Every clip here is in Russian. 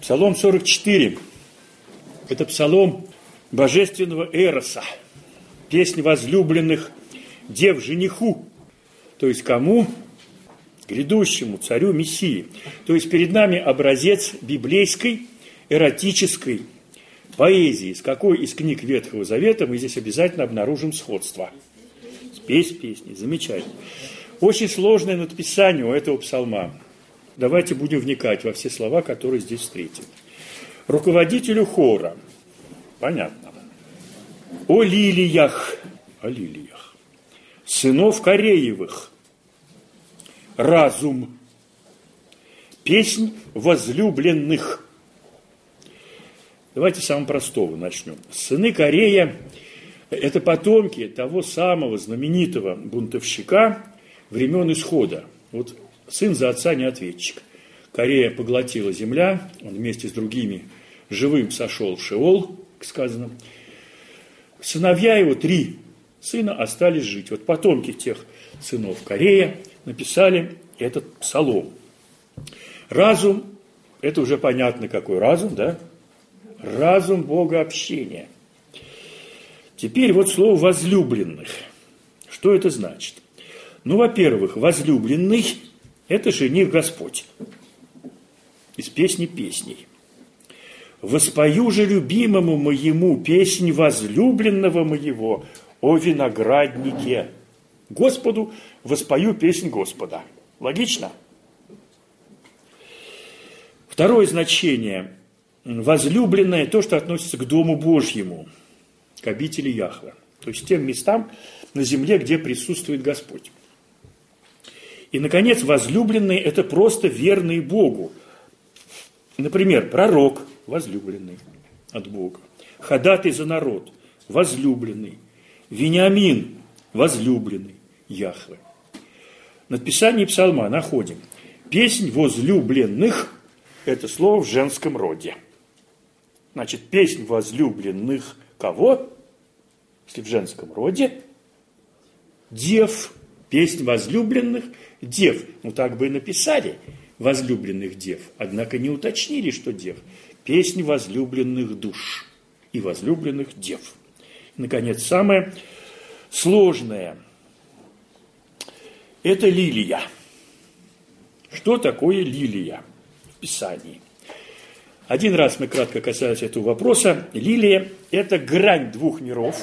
Псалом 44. Это псалом божественного Эроса. Песня возлюбленных дев жениху. То есть кому? Грядущему царю Мессии. То есть перед нами образец библейской, эротической поэзии. С какой из книг Ветхого Завета мы здесь обязательно обнаружим сходство. Спесь песни. Замечательно. Очень сложное надписание у этого псалма. Давайте будем вникать во все слова, которые здесь встретим. Руководителю хора. Понятно. О лилиях. О лилиях. Сынов Кореевых. Разум. Песнь возлюбленных. Давайте самого простого начнем. Сыны Корея – это потомки того самого знаменитого бунтовщика времен Исхода. Вот сын за отца не ответчик. Корея поглотила земля, он вместе с другими живым сошел в Шеол, сказано. Сыновья его, три сына, остались жить. Вот потомки тех сынов Корея написали этот псалом. Разум, это уже понятно, какой разум, да? Разум Бога общения. Теперь вот слово «возлюбленных». Что это значит? Ну, во-первых, возлюбленный – это жених Господь. Из песни песней. «Воспою же любимому моему песнь возлюбленного моего о винограднике». Господу воспою песнь Господа. Логично? Второе значение – возлюбленное – то, что относится к Дому Божьему, к обители Яхва. То есть тем местам на земле, где присутствует Господь. И, наконец, возлюбленные – это просто верные Богу. Например, пророк – возлюбленный от Бога. Ходатай за народ – возлюбленный. Вениамин – возлюбленный Яхве. В написании псалма находим «Песнь возлюбленных» – это слово в женском роде. Значит, песнь возлюбленных кого? Если в женском роде – дев. Песнь возлюбленных дев. Ну, так бы и написали возлюбленных дев. Однако не уточнили, что дев. Песнь возлюбленных душ и возлюбленных дев. Наконец, самое сложное – это лилия. Что такое лилия в Писании? Один раз мы кратко касались этого вопроса. Лилия – это грань двух миров,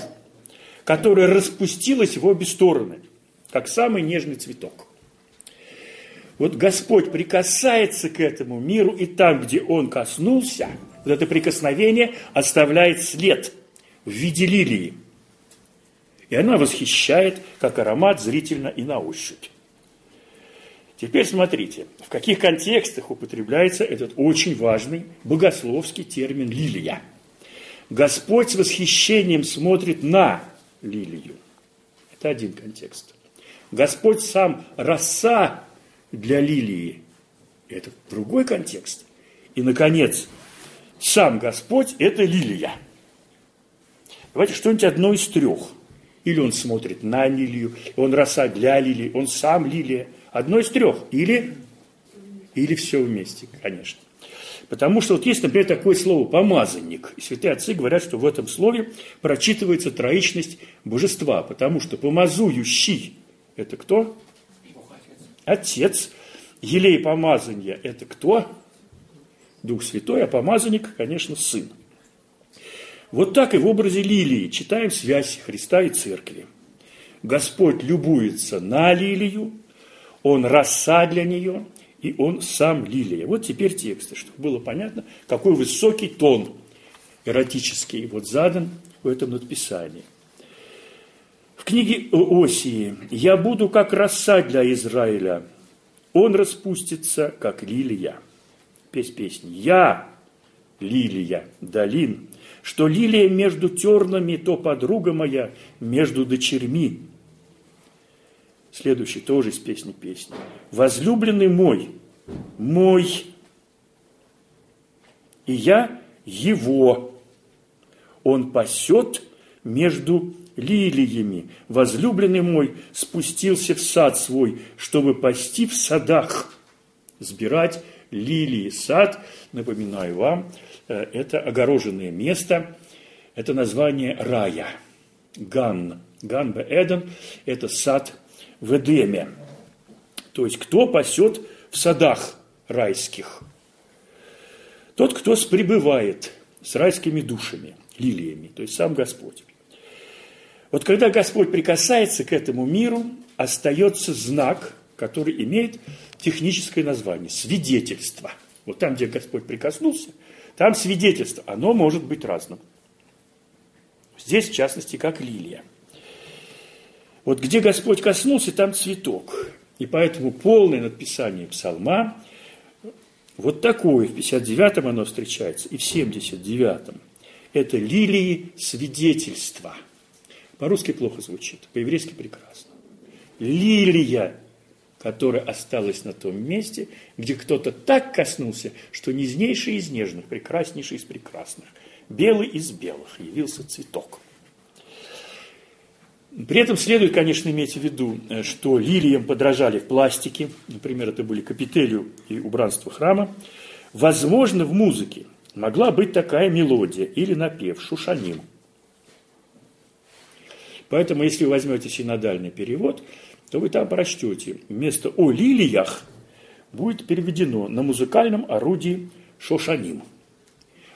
которая распустилась в обе стороны, как самый нежный цветок. Вот Господь прикасается к этому миру, и там, где Он коснулся, вот это прикосновение оставляет след в виде лилии. И она восхищает, как аромат, зрительно и на ощупь. Теперь смотрите, в каких контекстах употребляется этот очень важный богословский термин «лилия». Господь с восхищением смотрит на лилию. Это один контекст. Господь сам роса для лилии. Это другой контекст. И, наконец, сам Господь – это лилия. Давайте что-нибудь одно из трех. Или он смотрит на лилию, он роса для лилии, он сам лилия. Одно из трех. Или, или все вместе, конечно. Потому что вот есть, например, такое слово «помазанник». И святые отцы говорят, что в этом слове прочитывается троичность божества, потому что помазующий – это кто? Отец. Елей помазания – это кто? Дух Святой, а помазанник, конечно, Сын. Вот так и в образе лилии читаем связь Христа и Церкви. Господь любуется на лилию, Он роса для нее, и Он сам лилия. Вот теперь тексты, чтобы было понятно, какой высокий тон эротический вот задан в этом надписании. Книге Осии «Я буду как роса для Израиля, он распустится, как лилия». Песь песни «Я, лилия, долин, что лилия между тернами, то подруга моя между дочерьми». Следующий тоже из песни песни. «Возлюбленный мой, мой, и я его, он пасет между лилиями. Возлюбленный мой спустился в сад свой, чтобы пасти в садах, сбирать лилии сад, напоминаю вам, э, это огороженное место, это название рая. Ган. Ган Эден – это сад в Эдеме. То есть, кто пасет в садах райских? Тот, кто пребывает с райскими душами, лилиями, то есть сам Господь. Вот когда Господь прикасается к этому миру, остается знак, который имеет техническое название – свидетельство. Вот там, где Господь прикоснулся, там свидетельство. Оно может быть разным. Здесь, в частности, как лилия. Вот где Господь коснулся, там цветок. И поэтому полное надписание псалма вот такое, в 59-м оно встречается, и в 79-м. Это лилии свидетельства. По-русски плохо звучит, по-еврейски прекрасно. Лилия, которая осталась на том месте, где кто-то так коснулся, что нежнейший из нежных, прекраснейший из прекрасных, белый из белых, явился цветок. При этом следует, конечно, иметь в виду, э, что лилиям подражали в пластике, например, это были капителю и убранство храма. Возможно, в музыке могла быть такая мелодия или напев, шушаним. Поэтому, если вы возьмете синодальный перевод, то вы там прочтете, вместо «о лилиях» будет переведено на музыкальном орудии шошаним.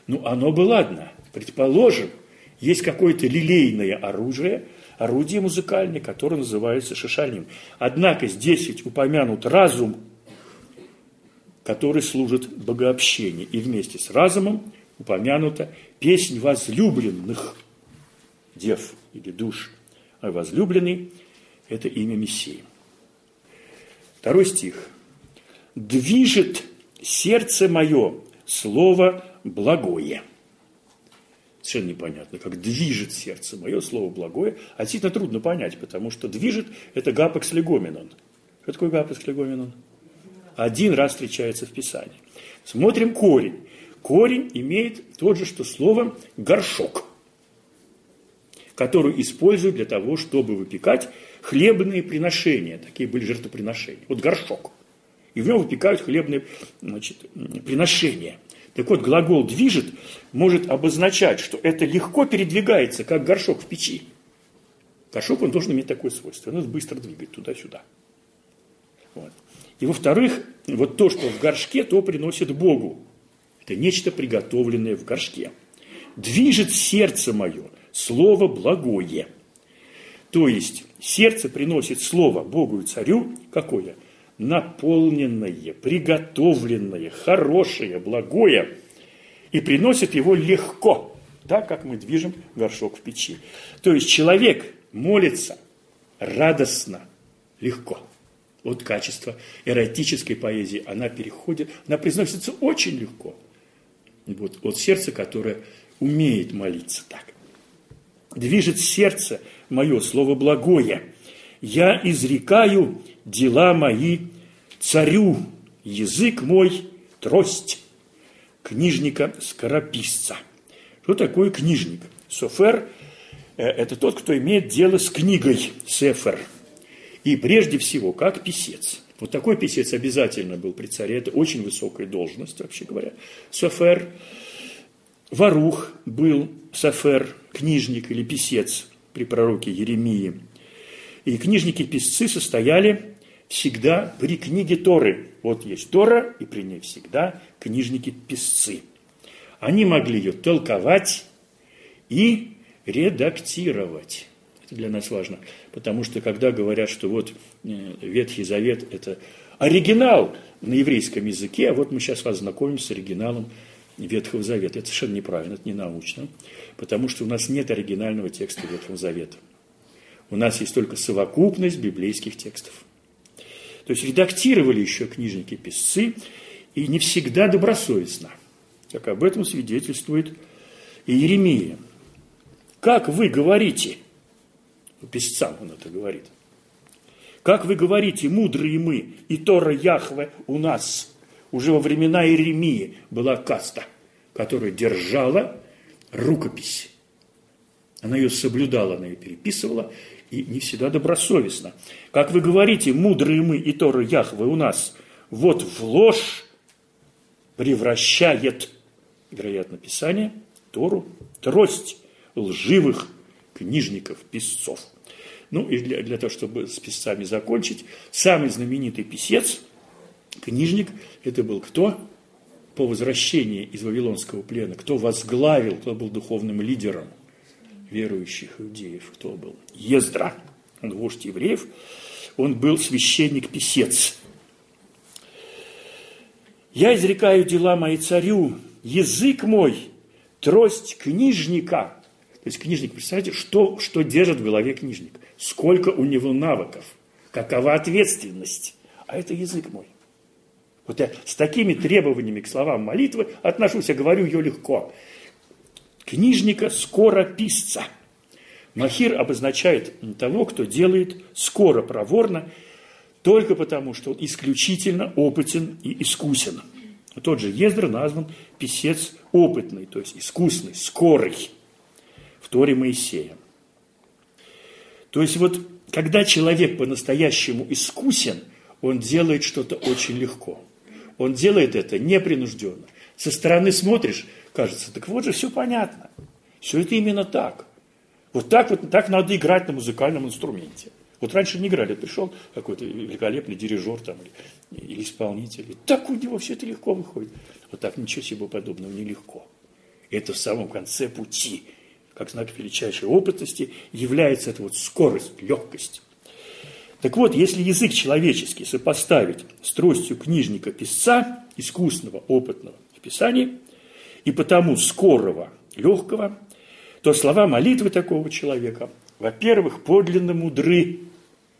Ну, оно бы ладно. Предположим, есть какое-то лилейное оружие – орудие музыкальное, которое называется шишалим. Однако здесь ведь упомянут разум, который служит богообщению. И вместе с разумом упомянута песнь возлюбленных дев или душ. Возлюбленный – это имя Мессии. Второй стих. «Движет сердце мое слово благое» совершенно непонятно, как движет сердце мое, слово благое, а действительно трудно понять, потому что движет – это гапекс легоменон. Что такое гапекс? Один раз встречается в Писании. Смотрим корень. Корень имеет тот же, что слово «горшок», который используют для того, чтобы выпекать хлебные приношения. Такие были жертвоприношения. Вот горшок. И в нем выпекают хлебные значит, приношения – так вот, глагол «движет» может обозначать, что это легко передвигается, как горшок в печи. Горшок, он должен иметь такое свойство. Он быстро двигать туда-сюда. Вот. И во-вторых, вот то, что в горшке, то приносит Богу. Это нечто приготовленное в горшке. Движет сердце мое, слово благое. То есть сердце приносит слово Богу и царю какое? наполненное, приготовленное, хорошее, благое, и приносит его легко, так как мы движем горшок в печи. То есть человек молится радостно, легко. Вот качество эротической поэзии, она переходит, она произносится очень легко. Вот, от сердца, которое умеет молиться так. Движет сердце мое, слово благое. Я изрекаю дела мои царю, язык мой, трость книжника-скорописца. Что такое книжник? Софер э, – это тот, кто имеет дело с книгой, сефер. И прежде всего, как писец. Вот такой писец обязательно был при царе, это очень высокая должность, вообще говоря. Софер, Варух был Софер, книжник или писец при пророке Еремии. И книжники-писцы состояли всегда при книге Торы. Вот есть Тора, и при ней всегда книжники-писцы. Они могли ее толковать и редактировать. Это для нас важно, потому что когда говорят, что вот э, Ветхий Завет – это оригинал на еврейском языке, а вот мы сейчас вас знакомим с оригиналом Ветхого Завета. Это совершенно неправильно, это не научно, потому что у нас нет оригинального текста Ветхого Завета. У нас есть только совокупность библейских текстов. То есть редактировали еще книжники-писцы, и не всегда добросовестно, как об этом свидетельствует и Еремия. Как вы говорите, писцам он это говорит, как вы говорите, мудрые мы, и Тора Яхве у нас, уже во времена Иеремии была каста, которая держала рукопись. Она ее соблюдала, она ее переписывала, и не всегда добросовестно. Как вы говорите, мудрые мы и Торы Яхвы у нас, вот в ложь превращает, вероятно, Писание, Тору, трость лживых книжников, писцов. Ну и для, для того, чтобы с писцами закончить, самый знаменитый писец, книжник, это был кто? По возвращении из Вавилонского плена, кто возглавил, кто был духовным лидером верующих иудеев, кто был? Ездра, он вождь евреев, он был священник-писец. «Я изрекаю дела мои царю, язык мой, трость книжника». То есть книжник, представляете, что, что держит в голове книжник? Сколько у него навыков? Какова ответственность? А это язык мой. Вот я с такими требованиями к словам молитвы отношусь, я говорю ее легко. Книжника скоро писца. Махир обозначает того, кто делает скоро, проворно, только потому, что он исключительно опытен и искусен. Тот же Ездра назван писец опытный, то есть искусный, скорый, в Торе Моисея. То есть вот, когда человек по-настоящему искусен, он делает что-то очень легко. Он делает это непринужденно. Со стороны смотришь, кажется, так вот же все понятно. Все это именно так. Вот так вот так надо играть на музыкальном инструменте. Вот раньше не играли, пришел какой-то великолепный дирижер там, или, или исполнитель. Так у него все это легко выходит. Вот так ничего себе подобного нелегко. Это в самом конце пути, как знак величайшей опытности, является эта вот скорость, легкость. Так вот, если язык человеческий сопоставить с тростью книжника-писца, искусного, опытного в Писании, и потому скорого, легкого, то слова молитвы такого человека, во-первых, подлинно мудры,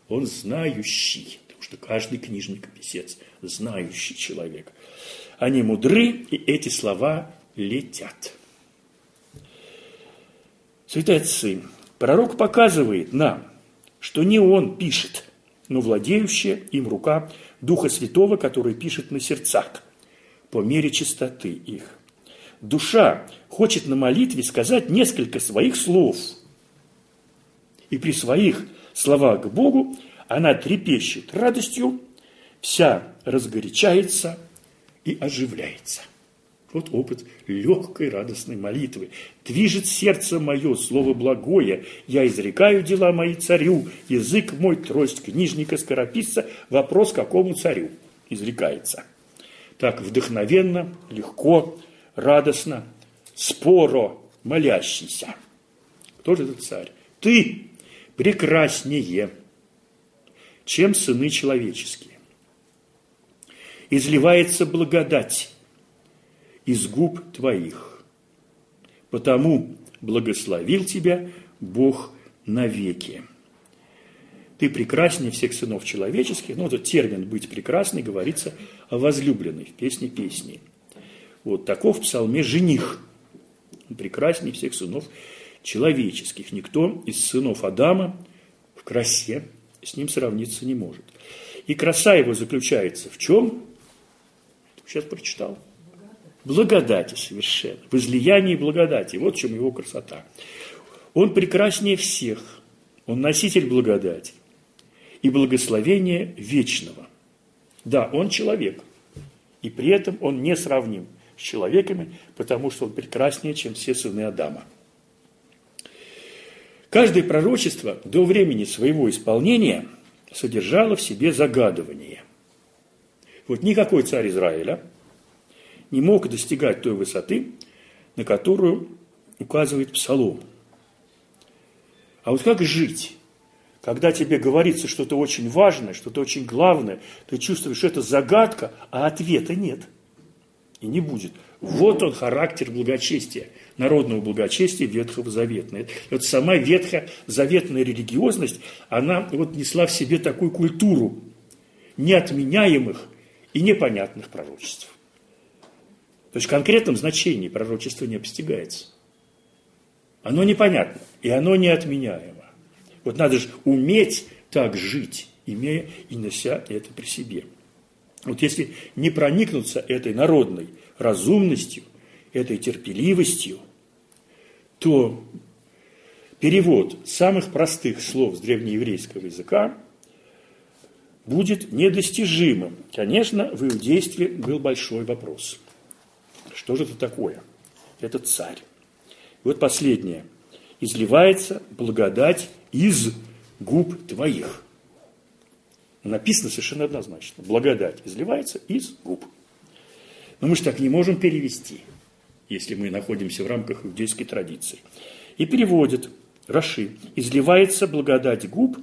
он знающий, потому что каждый книжник и писец знающий человек. Они мудры, и эти слова летят. Святые отцы, пророк показывает нам, что не он пишет, но владеющая им рука Духа Святого, который пишет на сердцах по мере чистоты их. Душа хочет на молитве сказать несколько своих слов. И при своих словах к Богу она трепещет радостью, вся разгорячается и оживляется. Вот опыт легкой радостной молитвы. Движет сердце мое, слово благое, я изрекаю дела мои царю, язык мой, трость книжника, скорописца, вопрос какому царю изрекается. Так вдохновенно, легко, радостно, споро молящийся. Кто же этот царь? Ты прекраснее, чем сыны человеческие. Изливается благодать из губ твоих. Потому благословил тебя Бог навеки. Ты прекраснее всех сынов человеческих. Ну, этот термин «быть прекрасной» говорится о возлюбленной в песне песни. Вот таков в псалме жених. Он прекраснее всех сынов человеческих. Никто из сынов Адама в красе с ним сравниться не может. И краса его заключается в чем? Сейчас прочитал. Благодати совершенно. В излиянии благодати. Вот в чем его красота. Он прекраснее всех. Он носитель благодати и благословения вечного. Да, он человек. И при этом он не сравним с человеками, потому что он прекраснее, чем все сыны Адама. Каждое пророчество до времени своего исполнения содержало в себе загадывание. Вот никакой царь Израиля не мог достигать той высоты, на которую указывает Псалом. А вот как жить? Когда тебе говорится что-то очень важное, что-то очень главное, ты чувствуешь, что это загадка, а ответа нет – и не будет. Вот он характер благочестия, народного благочестия Ветхого Завета. И вот сама ветхозаветная религиозность, она вот несла в себе такую культуру неотменяемых и непонятных пророчеств. То есть в конкретном значении пророчество не постигается. Оно непонятно, и оно неотменяемо. Вот надо же уметь так жить, имея и нося это при себе. Вот если не проникнуться этой народной разумностью, этой терпеливостью, то перевод самых простых слов с древнееврейского языка будет недостижимым. Конечно, в иудействе был большой вопрос. Что же это такое? Это царь. И вот последнее. Изливается благодать из губ твоих. Написано совершенно однозначно. Благодать изливается из губ. Но мы же так не можем перевести, если мы находимся в рамках иудейской традиции. И переводит Раши. Изливается благодать губ.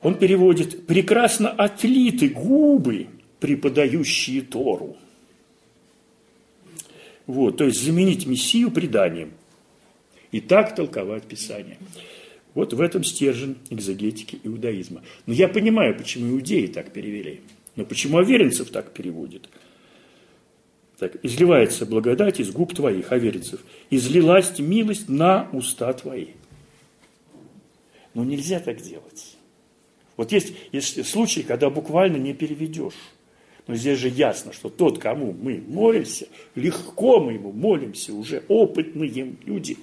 Он переводит прекрасно отлиты губы, преподающие Тору. Вот, то есть заменить Мессию преданием. И так толковать Писание. Вот в этом стержень экзогетики иудаизма. Но я понимаю, почему иудеи так перевели. Но почему аверинцев так переводят? Так, изливается благодать из губ твоих, аверинцев. Излилась милость на уста твои. Но нельзя так делать. Вот есть, есть случаи, когда буквально не переведешь. Но здесь же ясно, что тот, кому мы молимся, легко мы ему молимся, уже опытные люди,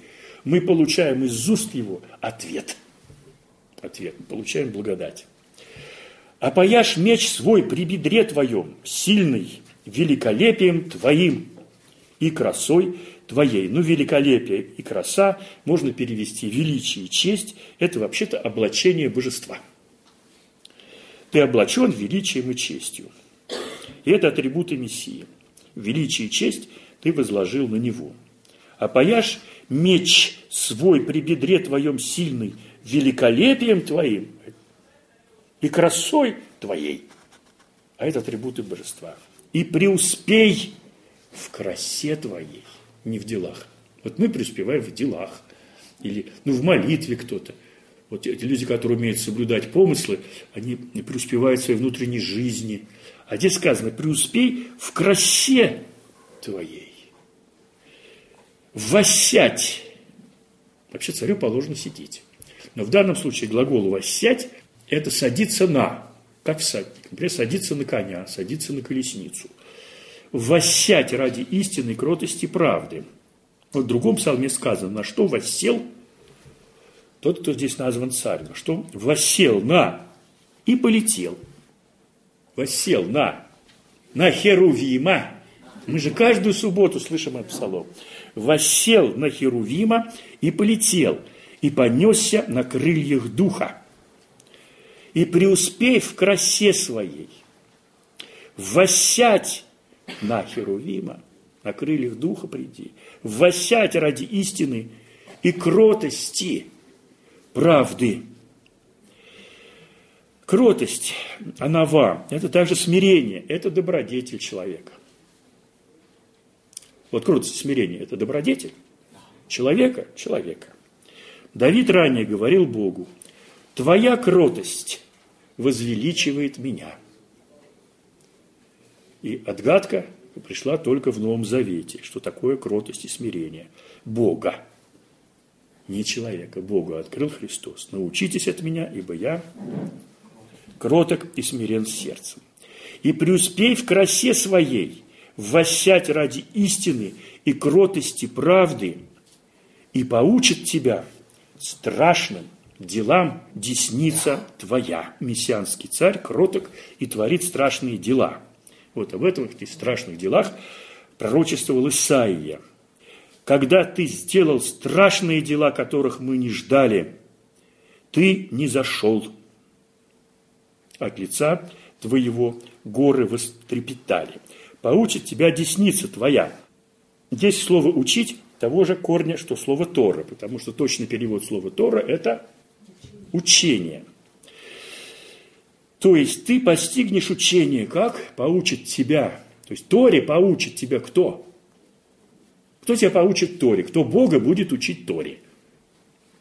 мы получаем из уст его ответ. Ответ, мы получаем благодать. «Опояшь меч свой при бедре твоем, сильный, великолепием твоим и красой твоей». Ну, великолепие и краса можно перевести величие и честь. Это вообще-то облачение божества. Ты облачен величием и честью. И это атрибуты Мессии. Величие и честь ты возложил на него. Опояшь меч свой при бедре твоем сильный великолепием твоим и красой твоей. А это атрибуты божества. И преуспей в красе твоей, не в делах. Вот мы преуспеваем в делах. Или ну, в молитве кто-то. Вот эти люди, которые умеют соблюдать помыслы, они преуспевают в своей внутренней жизни – а здесь сказано, преуспей в красе твоей. Воссядь. Вообще царю положено сидеть. Но в данном случае глагол «воссядь» – это садиться на, как всадник. Например, садиться на коня, садиться на колесницу. Воссядь ради истины, кротости, правды. Вот в другом псалме сказано, на что воссел тот, кто здесь назван царь, на что воссел на и полетел – воссел на, на Херувима. Мы же каждую субботу слышим этот псалом. Воссел на Херувима и полетел, и понесся на крыльях духа. И преуспей в красе своей, воссядь на Херувима, на крыльях духа приди, воссядь ради истины и кротости, правды Кротость, анава, это также смирение, это добродетель человека. Вот кротость смирение – это добродетель человека, человека. Давид ранее говорил Богу, «Твоя кротость возвеличивает меня». И отгадка пришла только в Новом Завете, что такое кротость и смирение. Бога, не человека, Бога открыл Христос. Научитесь от меня, ибо я кроток и смирен сердцем. И преуспей в красе своей, воссядь ради истины и кротости правды, и поучит тебя страшным делам десница твоя. Мессианский царь кроток и творит страшные дела. Вот об этом, этих страшных делах пророчествовал Исаия. Когда ты сделал страшные дела, которых мы не ждали, ты не зашел от лица твоего горы вострепетали. Поучит тебя десница твоя. Здесь слово «учить» того же корня, что слово «тора», потому что точный перевод слова «тора» – это учение. То есть ты постигнешь учение, как поучит тебя. То есть Торе поучит тебя кто? Кто тебя поучит Торе? Кто Бога будет учить Торе?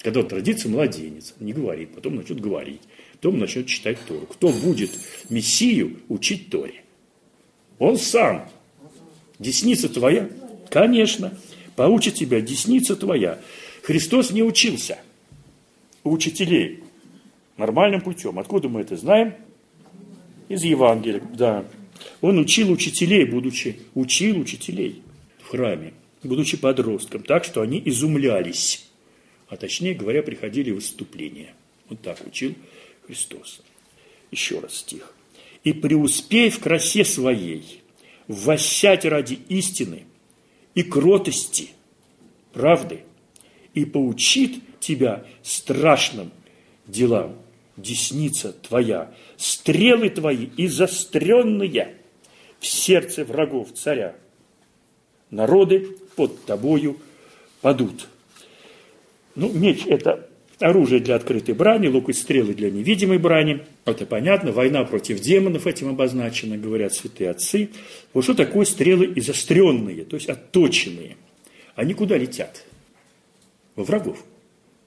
Когда вот родится младенец, не говорит, потом начнет говорить потом начнет читать Тору. Кто будет Мессию учить Торе? Он сам. Десница твоя? Конечно. Поучит тебя десница твоя. Христос не учился у учителей нормальным путем. Откуда мы это знаем? Из Евангелия, да. Он учил учителей, будучи, учил учителей в храме, будучи подростком, так что они изумлялись. А точнее говоря, приходили выступления. Вот так учил Христос. Еще раз стих. «И преуспей в красе своей, воссядь ради истины и кротости, правды, и поучит тебя страшным делам. Десница твоя, стрелы твои и застренные в сердце врагов царя. Народы под тобою падут. Ну, меч – это оружие для открытой брани, лук и стрелы для невидимой брани. Это понятно, война против демонов этим обозначена, говорят святые отцы. Вот что такое стрелы изостренные, то есть отточенные? Они куда летят? Во врагов.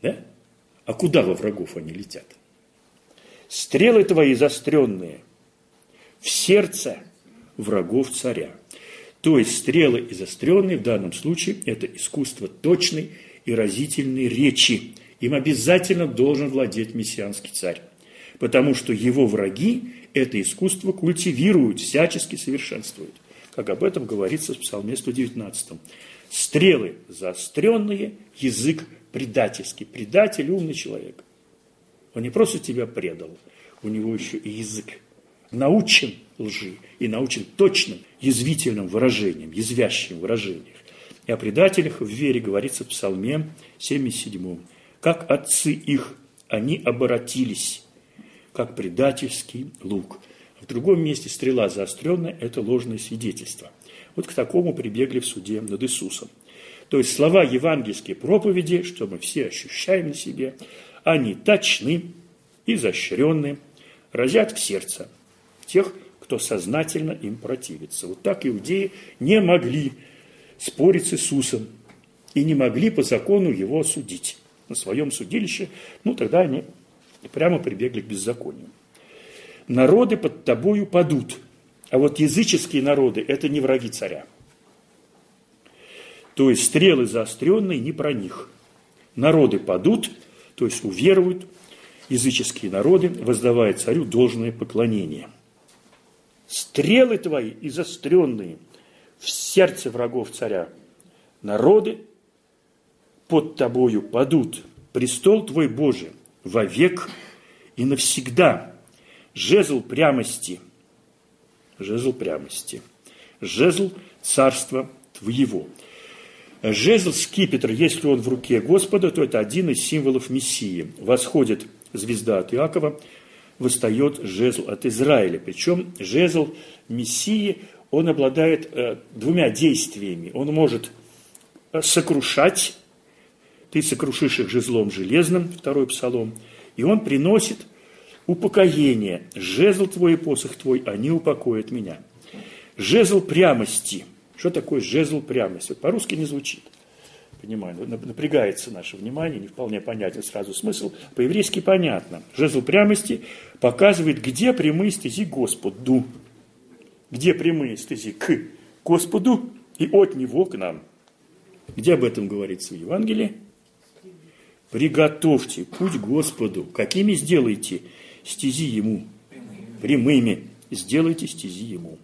Да? А куда во врагов они летят? Стрелы твои заостренные в сердце врагов царя. То есть стрелы изостренные в данном случае это искусство точной и разительной речи. Им обязательно должен владеть мессианский царь, потому что его враги это искусство культивируют, всячески совершенствуют, как об этом говорится в Псалме 119. Стрелы заостренные, язык предательский. Предатель – умный человек. Он не просто тебя предал, у него еще и язык научен лжи и научен точным язвительным выражениям, язвящим выражениям. И о предателях в вере говорится в Псалме 77. «Как отцы их, они оборотились, как предательский лук». В другом месте стрела заостренная – это ложное свидетельство. Вот к такому прибегли в суде над Иисусом. То есть слова евангельские проповеди, что мы все ощущаем на себе, они точны, изощренны, разят в сердце тех, кто сознательно им противится. Вот так иудеи не могли спорить с Иисусом и не могли по закону его осудить на своем судилище. Ну, тогда они прямо прибегли к беззаконию. Народы под тобою падут, а вот языческие народы – это не враги царя. То есть стрелы заостренные не про них. Народы падут, то есть уверуют, языческие народы, воздавая царю должное поклонение. Стрелы твои и заостренные в сердце врагов царя. Народы под тобою падут, престол твой Божий вовек и навсегда. Жезл прямости, жезл прямости, жезл царства твоего. Жезл скипетр, если он в руке Господа, то это один из символов Мессии. Восходит звезда от Иакова, восстает жезл от Израиля. Причем жезл Мессии, он обладает э, двумя действиями. Он может э, сокрушать, ты сокрушишь их жезлом железным, второй псалом, и он приносит упокоение. Жезл твой и посох твой, они упокоят меня. Жезл прямости. Что такое жезл прямости? По-русски не звучит понимаю, напрягается наше внимание, не вполне понятен сразу смысл. По-еврейски понятно. Жезл прямости показывает, где прямые стези Господу. Где прямые стези к Господу и от Него к нам. Где об этом говорится в Евангелии? Приготовьте путь Господу. Какими сделайте стези Ему? Прямыми. Сделайте стези Ему.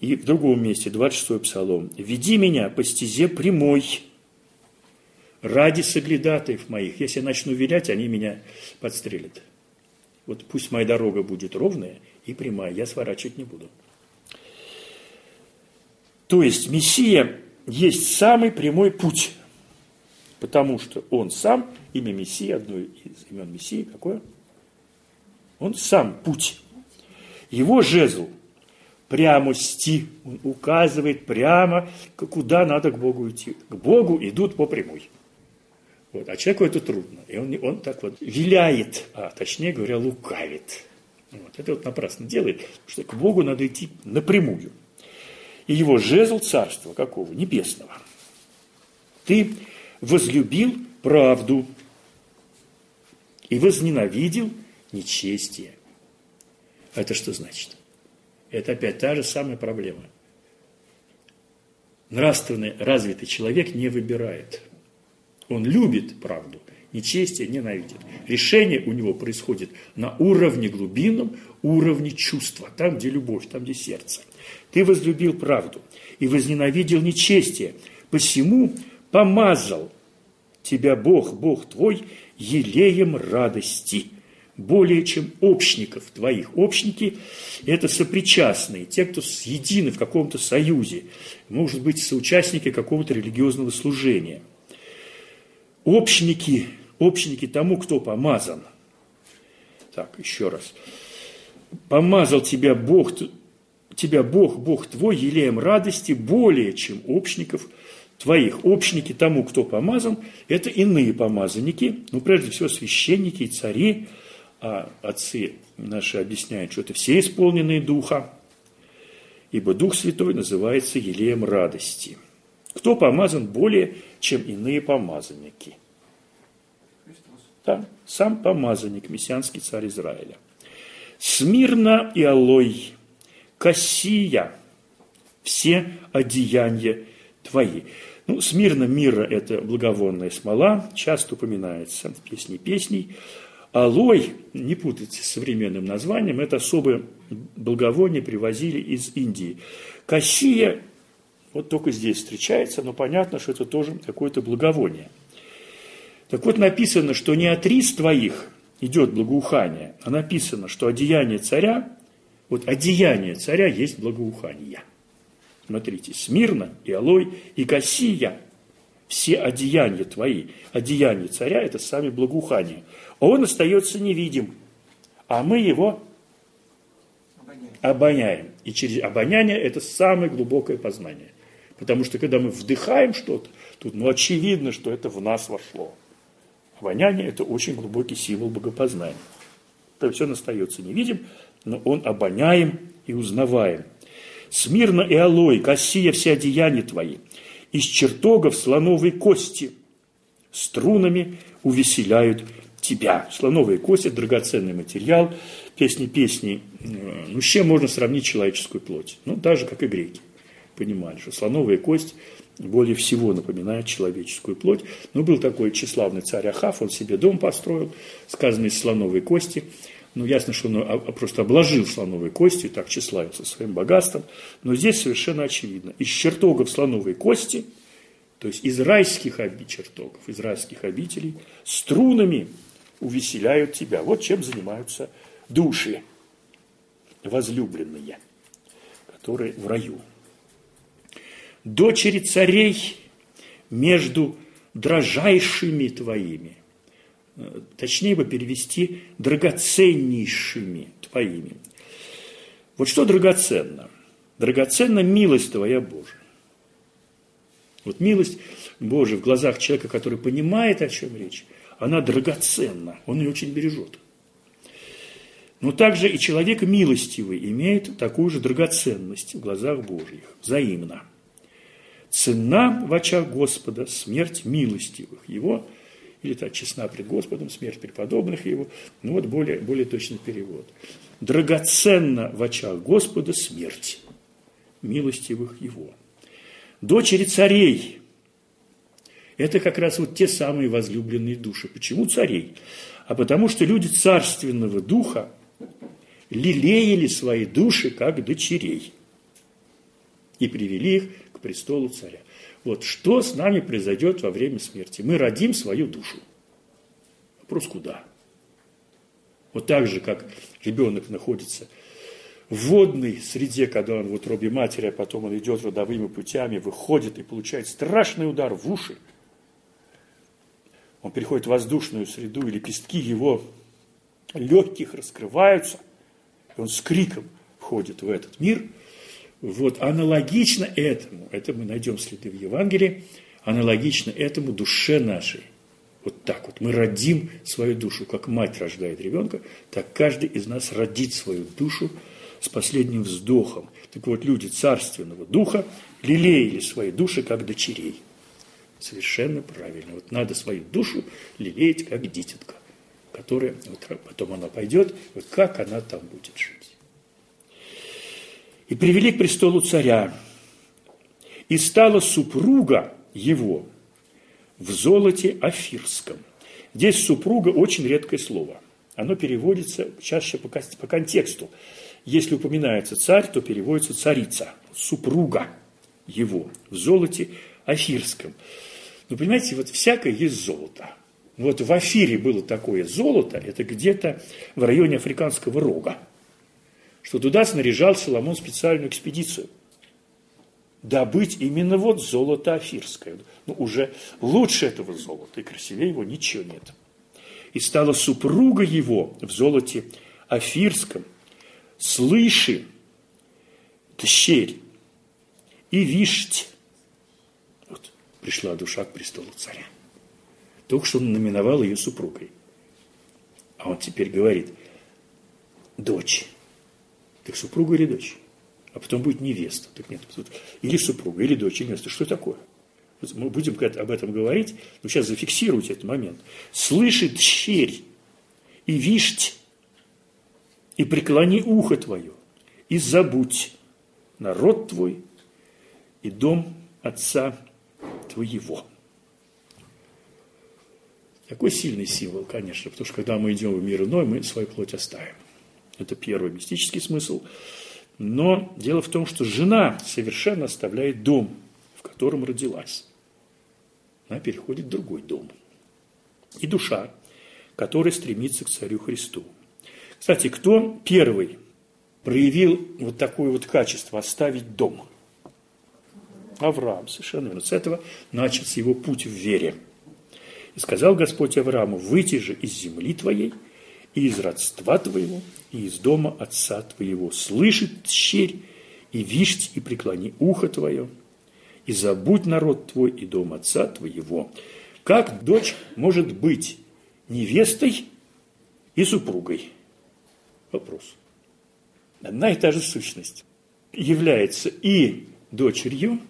И в другом месте, 26-й псалом. «Веди меня по стезе прямой, ради соглядатаев моих. Если я начну вилять, они меня подстрелят. Вот пусть моя дорога будет ровная и прямая, я сворачивать не буду». То есть Мессия есть самый прямой путь, потому что он сам, имя Мессии, одно из имен Мессии, какое? Он сам путь. Его жезл прямости. Он указывает прямо, куда надо к Богу идти. К Богу идут по прямой. Вот. А человеку это трудно. И он, он так вот виляет, а точнее говоря, лукавит. Вот. Это вот напрасно делает, что к Богу надо идти напрямую. И его жезл царства какого? Небесного. Ты возлюбил правду и возненавидел нечестие. Это что значит? Это опять та же самая проблема. Нравственный развитый человек не выбирает. Он любит правду, нечестие ненавидит. Решение у него происходит на уровне глубинном, уровне чувства, там, где любовь, там, где сердце. Ты возлюбил правду и возненавидел нечестие, посему помазал тебя Бог, Бог твой, елеем радости, более чем общников твоих. Общники – это сопричастные, те, кто съедины в каком-то союзе, может быть, соучастники какого-то религиозного служения. Общники, общники тому, кто помазан. Так, еще раз. Помазал тебя Бог, тебя Бог, Бог твой, елеем радости более, чем общников твоих. Общники тому, кто помазан, это иные помазанники, ну, прежде всего, священники и цари, а отцы наши объясняют, что это все исполненные Духа, ибо Дух Святой называется елеем радости. Кто помазан более, чем иные помазанники? Да, сам помазанник, мессианский царь Израиля. Смирно и Алой, Кассия, все одеяния твои. Ну, смирно мира – это благовонная смола, часто упоминается в песне песней. Алой, не путайте с современным названием, это особое благовоние привозили из Индии. Кассия вот только здесь встречается, но понятно, что это тоже какое-то благовоние. Так вот написано, что не от рис твоих идет благоухание, а написано, что одеяние царя, вот одеяние царя есть благоухание – Смотрите, Смирно и Алой и Кассия, все одеяния твои, одеяния царя – это сами благоухания. Он остается невидим, а мы его обоняем. И через обоняние это самое глубокое познание. Потому что когда мы вдыхаем что-то, тут ну, очевидно, что это в нас вошло. Обоняние – это очень глубокий символ богопознания. То есть он остается невидим, но он обоняем и узнаваем – Смирно и алой, косия все одеяния твои, из чертогов слоновой кости, струнами увеселяют тебя. Слоновые кости – драгоценный материал, песни песни. Э, ну, с чем можно сравнить человеческую плоть? Ну, так же, как и греки понимали, что слоновая кость более всего напоминает человеческую плоть. Ну, был такой тщеславный царь Ахав, он себе дом построил, сказанный из слоновой кости – ну, ясно, что он просто обложил слоновой костью, так тщеславился своим богатством. Но здесь совершенно очевидно. Из чертогов слоновой кости, то есть из райских оби чертогов, из райских обителей, струнами увеселяют тебя. Вот чем занимаются души возлюбленные, которые в раю. Дочери царей между дрожайшими твоими – точнее бы перевести драгоценнейшими твоими. Вот что драгоценно? Драгоценна милость твоя Божия. Вот милость Божия в глазах человека, который понимает, о чем речь, она драгоценна, он ее очень бережет. Но также и человек милостивый имеет такую же драгоценность в глазах Божьих, взаимно. Цена в очах Господа – смерть милостивых. Его или так, честна пред Господом, смерть преподобных его. Ну вот более, более точный перевод. Драгоценна в очах Господа смерть милостивых его. Дочери царей – это как раз вот те самые возлюбленные души. Почему царей? А потому что люди царственного духа лелеяли свои души как дочерей и привели их к престолу царя. Вот что с нами произойдет во время смерти? Мы родим свою душу. Вопрос куда? Вот так же, как ребенок находится в водной среде, когда он в утробе матери, а потом он идет родовыми путями, выходит и получает страшный удар в уши. Он переходит в воздушную среду, и лепестки его легких раскрываются, и он с криком входит в этот мир – вот аналогично этому, это мы найдем следы в Евангелии, аналогично этому душе нашей. Вот так вот. Мы родим свою душу, как мать рождает ребенка, так каждый из нас родит свою душу с последним вздохом. Так вот, люди царственного духа лелеяли свои души, как дочерей. Совершенно правильно. Вот надо свою душу лелеять, как дитятка, которая, вот потом она пойдет, вот как она там будет жить и привели к престолу царя. И стала супруга его в золоте афирском. Здесь супруга очень редкое слово. Оно переводится чаще по, контексту. Если упоминается царь, то переводится царица, супруга его в золоте афирском. Но понимаете, вот всякое есть золото. Вот в Афире было такое золото, это где-то в районе Африканского рога, что туда снаряжал Соломон специальную экспедицию. Добыть именно вот золото афирское. Ну, уже лучше этого золота и красивее его ничего нет. И стала супруга его в золоте афирском, слыши, тщерь и вишть. Вот пришла душа к престолу царя. Только что он номиновал ее супругой. А он теперь говорит, дочь. Так супруга или дочь? А потом будет невеста. Так нет, или супруга, или дочь, или невеста. Что такое? Мы будем об этом говорить, но сейчас зафиксируйте этот момент. Слышит щерь и вишть, и преклони ухо твое, и забудь народ твой и дом отца твоего. Такой сильный символ, конечно, потому что когда мы идем в мир иной, мы свою плоть оставим. Это первый мистический смысл. Но дело в том, что жена совершенно оставляет дом, в котором родилась. Она переходит в другой дом. И душа, которая стремится к Царю Христу. Кстати, кто первый проявил вот такое вот качество – оставить дом? Авраам, совершенно верно. С этого начался его путь в вере – и сказал Господь Аврааму, выйти же из земли твоей, и из родства твоего, и из дома отца твоего. Слышит щерь, и вишь, и преклони ухо твое, и забудь народ твой и дом отца твоего. Как дочь может быть невестой и супругой? Вопрос. Одна и та же сущность является и дочерью,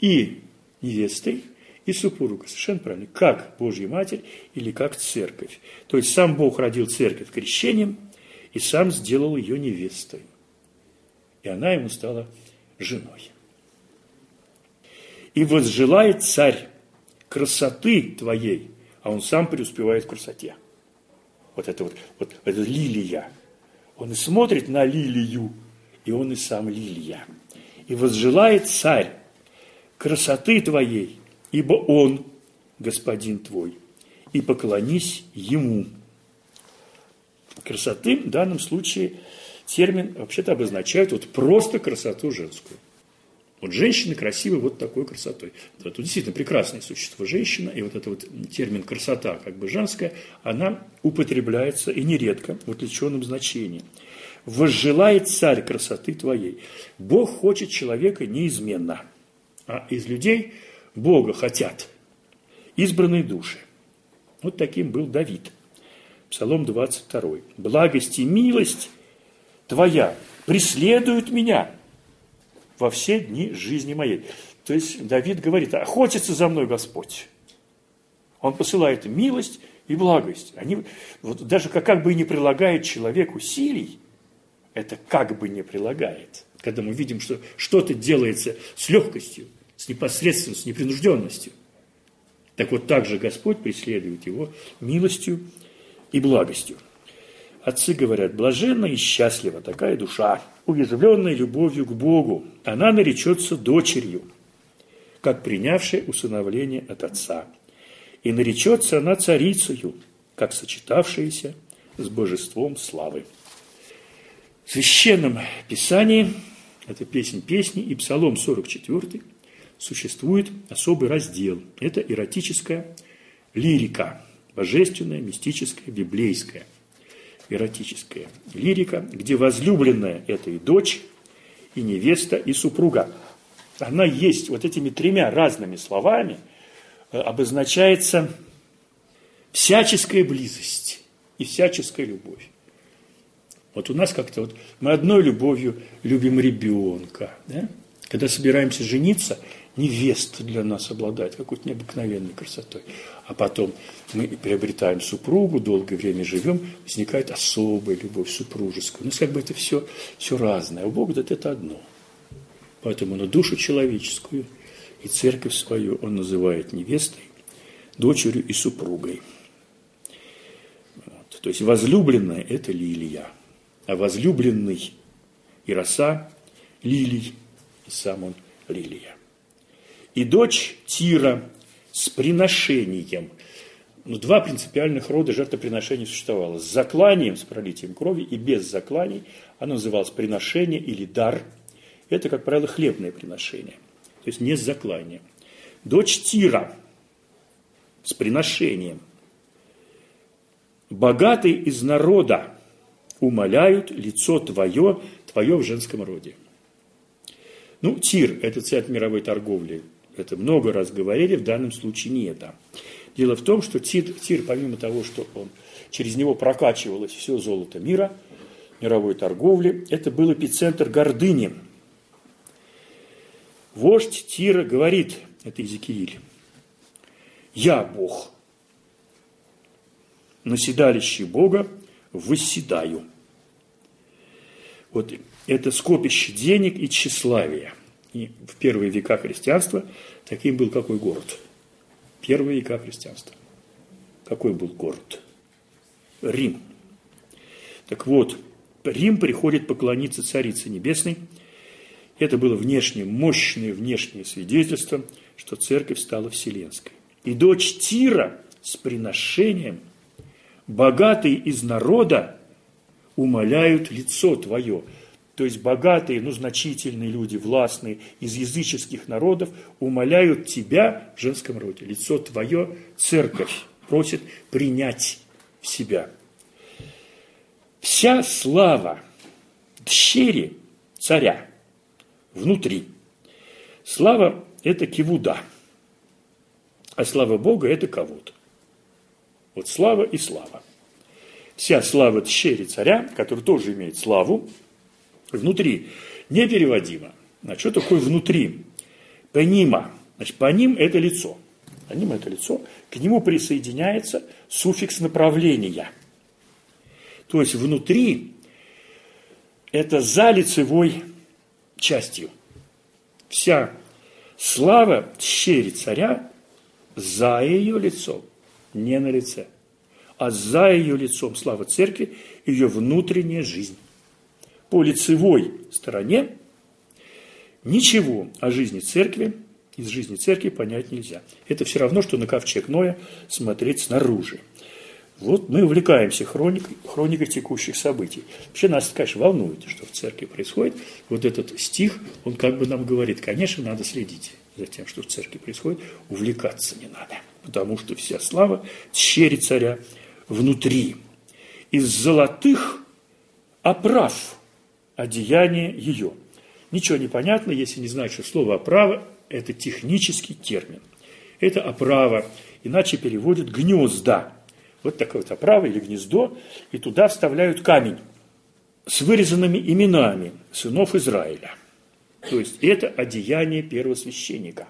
и невестой, и супруга. Совершенно правильно. Как Божья Матерь или как Церковь. То есть сам Бог родил Церковь крещением и сам сделал ее невестой. И она ему стала женой. И возжелает царь красоты твоей, а он сам преуспевает в красоте. Вот это вот, вот это лилия. Он и смотрит на лилию, и он и сам лилия. И возжелает царь красоты твоей, ибо Он Господин твой, и поклонись Ему. Красоты в данном случае термин вообще-то обозначает вот просто красоту женскую. Вот женщины красивы вот такой красотой. Это действительно прекрасное существо женщина, и вот этот вот термин красота, как бы женская, она употребляется и нередко в отвлеченном значении. Возжелает царь красоты твоей. Бог хочет человека неизменно, а из людей – Бога хотят избранные души. Вот таким был Давид. Псалом 22. «Благость и милость Твоя преследуют меня во все дни жизни моей». То есть Давид говорит, охотится за мной Господь. Он посылает милость и благость. Они, вот даже как, как бы и не прилагает человек усилий, это как бы не прилагает. Когда мы видим, что что-то делается с легкостью, с непосредственностью, с непринужденностью. Так вот, также Господь преследует его милостью и благостью. Отцы говорят, блаженна и счастлива такая душа, уязвленная любовью к Богу. Она наречется дочерью, как принявшая усыновление от отца. И наречется она царицею, как сочетавшаяся с божеством славы. В Священном Писании, это песнь песни и Псалом 44, существует особый раздел. Это эротическая лирика, божественная, мистическая, библейская. Эротическая лирика, где возлюбленная – это и дочь, и невеста, и супруга. Она есть вот этими тремя разными словами э, обозначается всяческая близость и всяческая любовь. Вот у нас как-то вот мы одной любовью любим ребенка. Да? Когда собираемся жениться, невеста для нас обладает какой-то необыкновенной красотой. А потом мы приобретаем супругу, долгое время живем, возникает особая любовь супружеская. У нас как бы это все, все разное. А у Бога это одно. Поэтому на душу человеческую и церковь свою он называет невестой, дочерью и супругой. Вот. То есть возлюбленная – это лилия, а возлюбленный и роса – лилий, и сам он лилия и дочь Тира с приношением. ну, два принципиальных рода жертвоприношений существовало. С закланием, с пролитием крови и без закланий. Оно называлось приношение или дар. Это, как правило, хлебное приношение. То есть не с закланием. Дочь Тира с приношением. Богатый из народа умоляют лицо твое, твое в женском роде. Ну, Тир – это центр мировой торговли. Это много раз говорили, в данном случае не это. Дело в том, что Тир, Тир, помимо того, что он, через него прокачивалось все золото мира, мировой торговли, это был эпицентр гордыни. Вождь Тира говорит, это Иезекииль, «Я Бог, на Бога восседаю». Вот это скопище денег и тщеславия. И в первые века христианства таким был какой город – Первые века христианства. Какой был город? Рим. Так вот, Рим приходит поклониться Царице Небесной. Это было внешнее, мощное внешнее свидетельство, что церковь стала вселенской. И дочь Тира с приношением, богатые из народа, умоляют лицо твое – то есть богатые, ну, значительные люди, властные, из языческих народов умоляют тебя в женском роде. Лицо твое, церковь просит принять в себя. Вся слава дщери царя внутри. Слава – это кивуда, а слава Бога – это кого-то. Вот слава и слава. Вся слава дщери царя, который тоже имеет славу, внутри, непереводимо. Значит, что такое внутри? Панима. Значит, паним – это лицо. Паним – это лицо. К нему присоединяется суффикс направления. То есть внутри – это за лицевой частью. Вся слава щери царя за ее лицом, не на лице, а за ее лицом слава церкви, ее внутренняя жизнь по лицевой стороне ничего о жизни церкви, из жизни церкви понять нельзя. Это все равно, что на ковчег Ноя смотреть снаружи. Вот мы увлекаемся хроникой, хроникой текущих событий. Вообще нас, конечно, волнует, что в церкви происходит. Вот этот стих, он как бы нам говорит, конечно, надо следить за тем, что в церкви происходит, увлекаться не надо. Потому что вся слава тщери царя внутри. Из золотых оправ одеяние ее. Ничего не понятно, если не знать, что слово «оправа» – это технический термин. Это оправа, иначе переводят «гнезда». Вот такое вот оправа или гнездо, и туда вставляют камень с вырезанными именами сынов Израиля. То есть это одеяние первосвященника.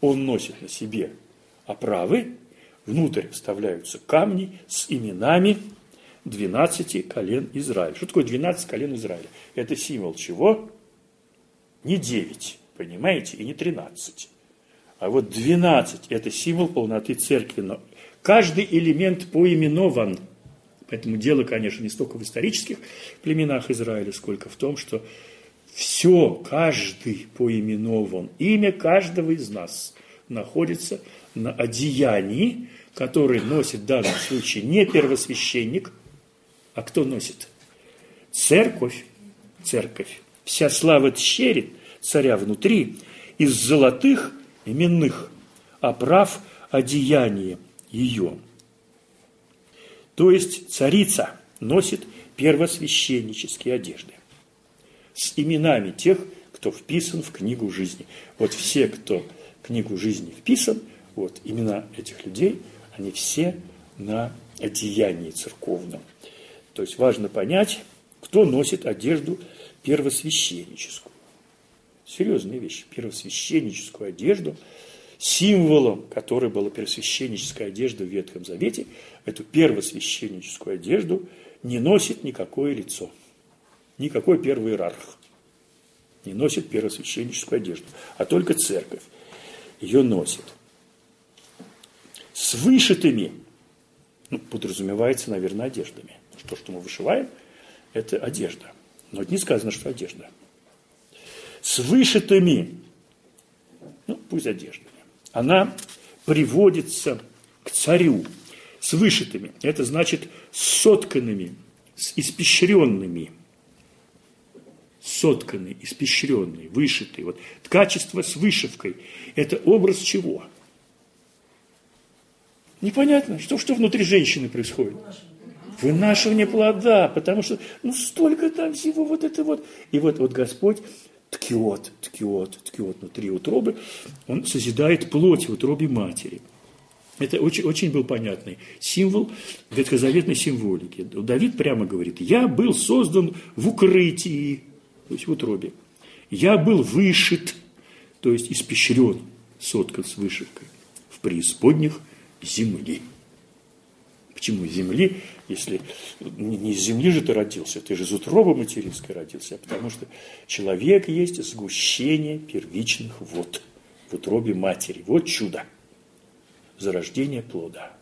Он носит на себе оправы, внутрь вставляются камни с именами 12 колен Израиля. Что такое 12 колен Израиля? Это символ чего? Не 9, понимаете, и не 13. А вот 12 – это символ полноты церкви. Но каждый элемент поименован. Поэтому дело, конечно, не столько в исторических племенах Израиля, сколько в том, что все, каждый поименован. Имя каждого из нас находится на одеянии, который носит в данном случае не первосвященник – а кто носит? Церковь. Церковь. Вся слава тщерит царя внутри из золотых именных оправ одеяние ее. То есть царица носит первосвященнические одежды с именами тех, кто вписан в книгу жизни. Вот все, кто в книгу жизни вписан, вот имена этих людей, они все на одеянии церковном. То есть важно понять, кто носит одежду первосвященническую. Серьезная вещь. Первосвященническую одежду, символом которой была первосвященническая одежда в Ветхом Завете, эту первосвященническую одежду не носит никакое лицо. Никакой первый иерарх не носит первосвященническую одежду, а только церковь ее носит. С вышитыми, ну, подразумевается, наверное, одеждами то, что мы вышиваем, это одежда. Но не сказано, что одежда. С вышитыми, ну, пусть одеждами, она приводится к царю. с вышитыми. Это значит сотканными, с испещренными. Сотканный, испещренный, вышитый. Вот качество с вышивкой. Это образ чего? Непонятно, что, что внутри женщины происходит. Вынашивание плода, потому что ну столько там всего вот это вот. И вот, вот Господь ткет, ткет, ткет внутри утробы, он созидает плоть в утробе матери. Это очень, очень был понятный символ ветхозаветной символики. Давид прямо говорит, я был создан в укрытии, то есть в утробе. Я был вышит, то есть испещрен, соткан с вышивкой, в преисподних земли. Почему земли, если не из земли же ты родился, ты же из утробы материнской родился, а потому что человек есть сгущение первичных вод в утробе матери. Вот чудо. Зарождение плода.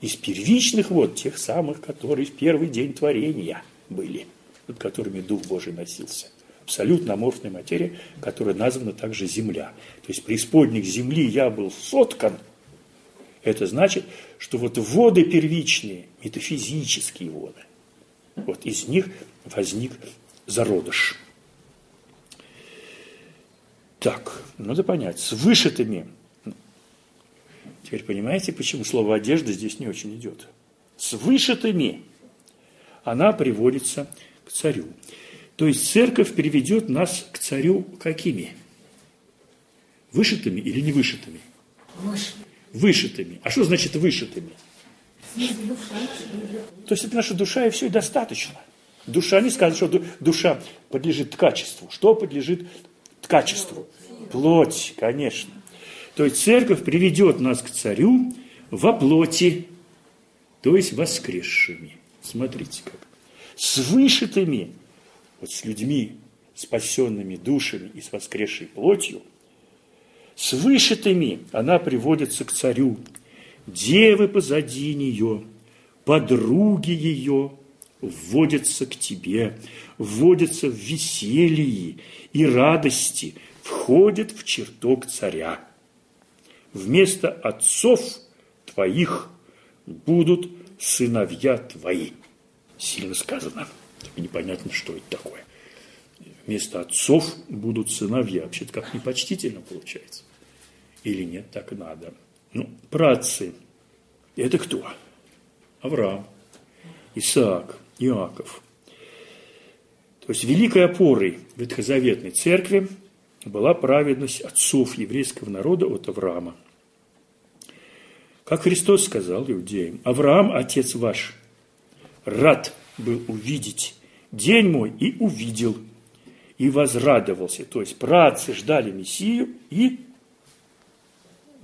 Из первичных вод, тех самых, которые в первый день творения были, над которыми Дух Божий носился. Абсолютно аморфная материя, которая названа также земля. То есть преисподних земли я был соткан – это значит, что вот воды первичные, метафизические воды, вот из них возник зародыш. Так, надо понять, с вышитыми. Теперь понимаете, почему слово одежда здесь не очень идет? С вышитыми она приводится к царю. То есть церковь приведет нас к царю какими? Вышитыми или не вышитыми? Вышитыми вышитыми. А что значит вышитыми? То есть это наша душа, и все, и достаточно. Душа не сказано, что душа подлежит качеству. Что подлежит качеству? Плоть, конечно. То есть церковь приведет нас к царю во плоти, то есть воскресшими. Смотрите как. С вышитыми, вот с людьми, спасенными душами и с воскресшей плотью – с вышитыми она приводится к царю. Девы позади нее, подруги ее вводятся к тебе, вводятся в веселье и радости, входят в чертог царя. Вместо отцов твоих будут сыновья твои. Сильно сказано. Непонятно, что это такое вместо отцов будут сыновья. Вообще-то как непочтительно получается. Или нет, так и надо. Ну, праотцы. Это кто? Авраам, Исаак, Иаков. То есть великой опорой Ветхозаветной церкви была праведность отцов еврейского народа от Авраама. Как Христос сказал иудеям, Авраам, отец ваш, рад был увидеть день мой и увидел – и возрадовался. То есть працы ждали Мессию и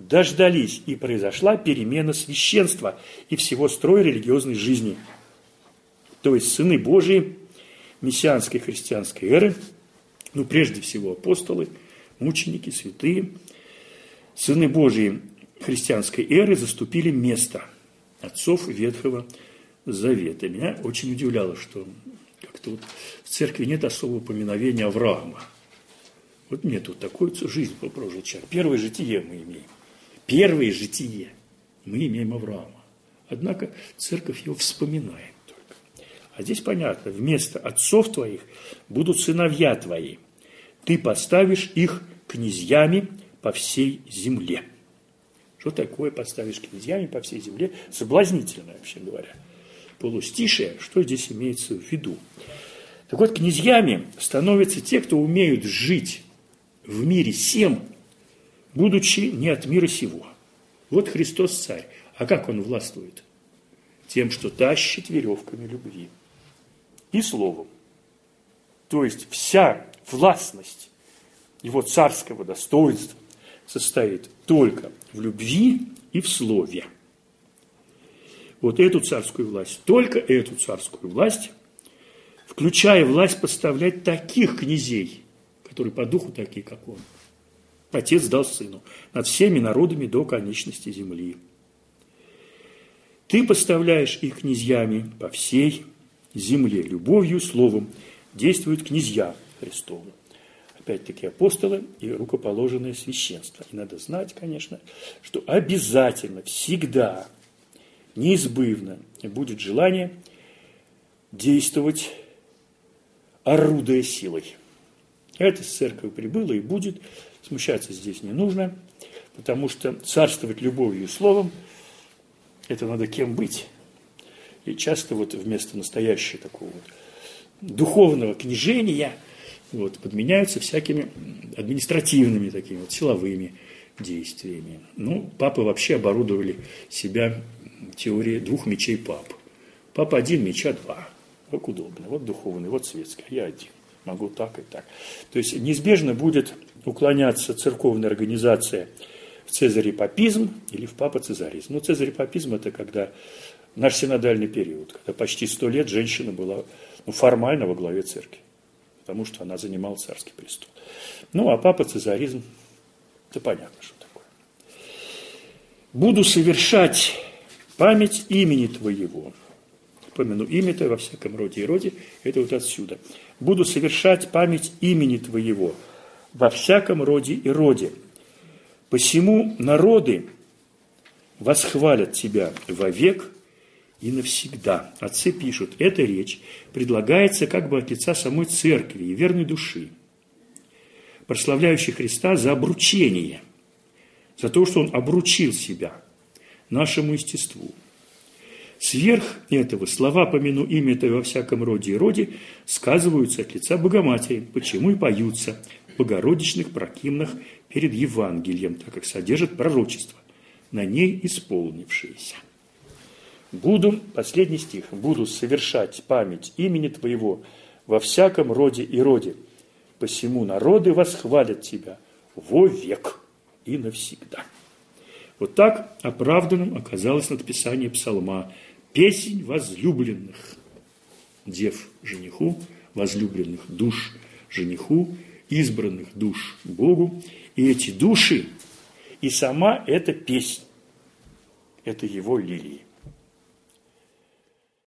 дождались, и произошла перемена священства и всего строя религиозной жизни. То есть сыны Божии мессианской христианской эры, ну прежде всего апостолы, мученики, святые, сыны Божии христианской эры заступили место отцов Ветхого Завета. Меня очень удивляло, что как-то вот в церкви нет особого упоминовения Авраама. Вот нет, вот такую жизнь прожил человек. Первое житие мы имеем. Первое житие мы имеем Авраама. Однако церковь его вспоминает только. А здесь понятно, вместо отцов твоих будут сыновья твои. Ты поставишь их князьями по всей земле. Что такое поставишь князьями по всей земле? Соблазнительно, вообще говоря полустишие, что здесь имеется в виду. Так вот, князьями становятся те, кто умеют жить в мире всем, будучи не от мира сего. Вот Христос царь. А как он властвует? Тем, что тащит веревками любви и словом. То есть вся властность его царского достоинства состоит только в любви и в слове вот эту царскую власть, только эту царскую власть, включая власть поставлять таких князей, которые по духу такие, как он. Отец дал сыну над всеми народами до конечности земли. Ты поставляешь их князьями по всей земле. Любовью, словом действуют князья Христовы. Опять-таки апостолы и рукоположенное священство. И надо знать, конечно, что обязательно, всегда – неизбывно будет желание действовать, орудуя силой. Это с церковью прибыло и будет. Смущаться здесь не нужно, потому что царствовать любовью словом – это надо кем быть. И часто вот вместо настоящего такого вот духовного княжения вот, подменяются всякими административными такими вот силовыми действиями. Ну, папы вообще оборудовали себя теорией двух мечей пап. Папа один, меча два. Как удобно. Вот духовный, вот светский, а я один. Могу так и так. То есть неизбежно будет уклоняться церковная организация в цезарепапизм или в папа-цезаризм. Но цезарепапизм – это когда наш синодальный период, когда почти сто лет женщина была ну, формально во главе церкви, потому что она занимала царский престол. Ну, а папа-цезаризм – это понятно, что такое. «Буду совершать память имени Твоего». Помяну имя Твое во всяком роде и роде, это вот отсюда. «Буду совершать память имени Твоего во всяком роде и роде. Посему народы восхвалят Тебя вовек и навсегда. Отцы пишут, эта речь предлагается как бы от лица самой церкви и верной души, прославляющей Христа за обручение, за то, что Он обручил себя нашему естеству. Сверх этого слова «помяну имя это во всяком роде и роде» сказываются от лица Богоматери, почему и поются богородичных прокимнах перед Евангелием, так как содержат пророчество, на ней исполнившиеся. Буду, последний стих, буду совершать память имени Твоего во всяком роде и роде. Посему народы восхвалят Тебя во век и навсегда. Вот так оправданным оказалось надписание псалма «Песень возлюбленных дев жениху, возлюбленных душ жениху, избранных душ Богу». И эти души, и сама эта песня, это его лилии.